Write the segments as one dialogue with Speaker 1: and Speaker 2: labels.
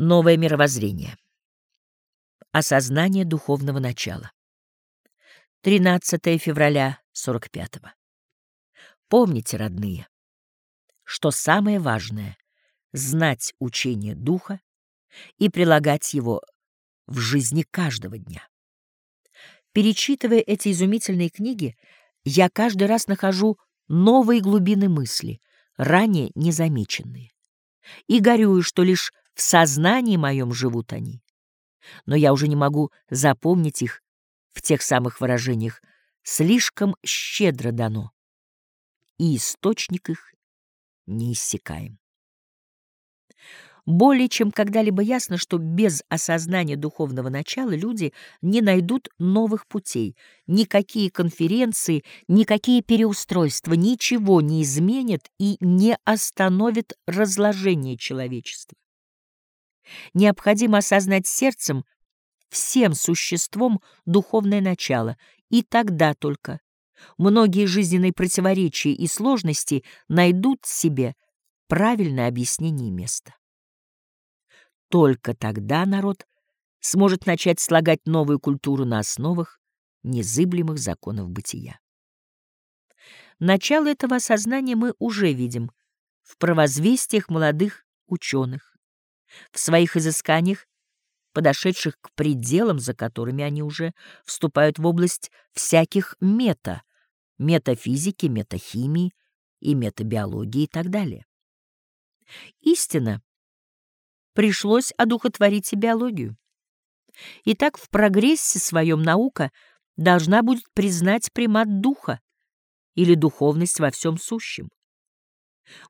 Speaker 1: Новое мировоззрение. Осознание духовного начала. 13 февраля 45 -го. Помните, родные, что самое важное — знать учение Духа и прилагать его в жизни каждого дня. Перечитывая эти изумительные книги, я каждый раз нахожу новые глубины мысли, ранее незамеченные, и горюю, что лишь в сознании моем живут они. Но я уже не могу запомнить их в тех самых выражениях. Слишком щедро дано. И источник их неиссякаем. Более чем когда-либо ясно, что без осознания духовного начала люди не найдут новых путей. Никакие конференции, никакие переустройства ничего не изменят и не остановят разложение человечества. Необходимо осознать сердцем, всем существом духовное начало, и тогда только многие жизненные противоречия и сложности найдут себе правильное объяснение места. Только тогда народ сможет начать слагать новую культуру на основах незыблемых законов бытия. Начало этого осознания мы уже видим в провозвестиях молодых ученых, в своих изысканиях, подошедших к пределам, за которыми они уже вступают в область всяких мета, метафизики, метахимии и метабиологии и так далее. Истина пришлось одухотворить и биологию. Итак, в прогрессе своем наука должна будет признать примат духа или духовность во всем сущем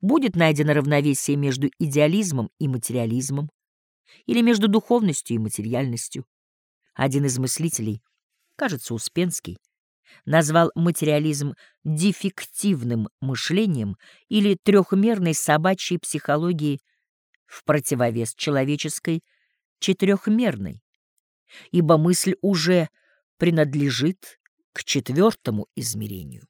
Speaker 1: будет найдено равновесие между идеализмом и материализмом или между духовностью и материальностью. Один из мыслителей, кажется, Успенский, назвал материализм дефективным мышлением или трехмерной собачьей психологией в противовес человеческой четырехмерной, ибо мысль уже принадлежит к четвертому измерению.